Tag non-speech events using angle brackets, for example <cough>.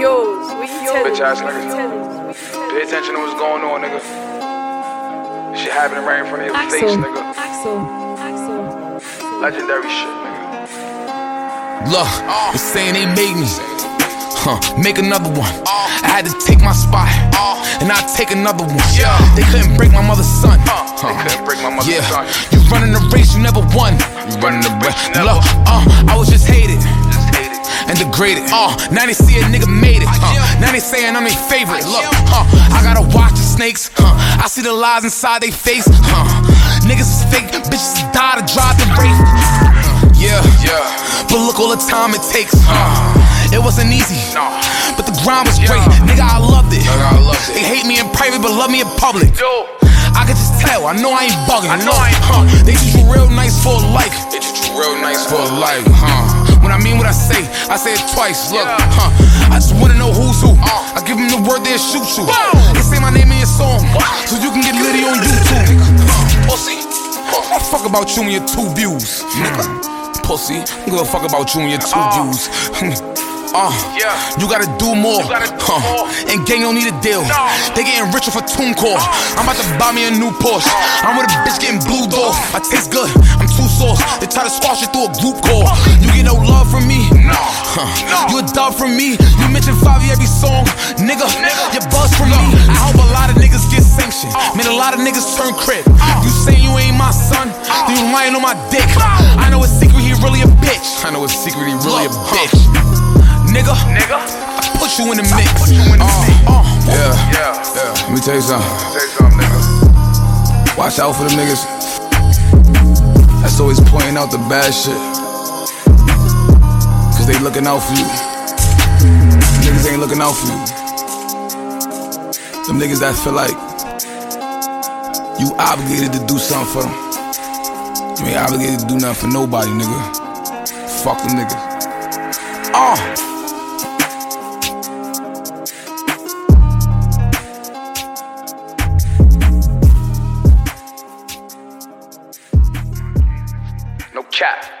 Yours, what you telling Bitch ass me? What you nigga. telling me? What you telling Pay attention to what's going on, nigga. Shit happening right in front of your face, nigga. Axel, Axel. Legendary shit, nigga. Look, ah. they saying they made me. Huh, make another one. Ah. I had to take my spot, ah. and I take another one. Yeah. They couldn't break my mother's son. They couldn't break my mother's Yeah, son. you running the race, you never won. You running the race, you never Look, uh, I was just hated Just hate degraded. Uh, now they see a nigga made it. Uh, now they saying I'm their favorite. Look, huh, I gotta watch the snakes. Huh, I see the lies inside they face. Huh, niggas is fake, bitches die to drive the race. Yeah, Yeah. but look all the time it takes. Huh, it wasn't easy. But the grind was great, nigga. I loved it. Nigga, I loved it. They hate me in private, but love me in public. I can just tell. I know I ain't bugging. I know I ain't huh, They treat you real nice for life. They treat you real nice For life, huh? When I mean what I say, I say it twice. Look, huh? I just wanna know who's who. I give them the word they'll shoot you. They say my name in your song, so you can get litty on YouTube. Pussy. I fuck about you and your two views. Pussy, I'm gonna fuck about you and your two Uh. views. <laughs> Uh, Yeah. you gotta do more. gotta do huh. more. And gang don't need a deal. No. They getting richer for TuneCore. I'm about to buy me a new Porsche. I'm with a bitch getting blued off. I taste good. I'm too sauce. They try to squash it through a group call. You get no love from me. No. Huh. No. You a dub from me. You mention Favi every song. Nigga, Nigga. you buzz from me. I hope a lot of niggas get sanctioned. Made a lot of niggas turn crib. You saying you ain't my son? Then you lying on my dick. I know a secret, he really a bitch. I know a secret, he really a bitch. Nigga, Nigga. I put you in the mix. put you in the Uh, mix. uh, Yeah, Yeah. yeah. Let me tell you something. Say something, nigga. Watch out for them niggas. That's always pointing out the bad shit. Cause they looking out for you. Niggas ain't looking out for you. Them niggas that feel like you obligated to do something for them. You ain't obligated to do nothing for nobody, nigga. Fuck them niggas. Uh. Cap.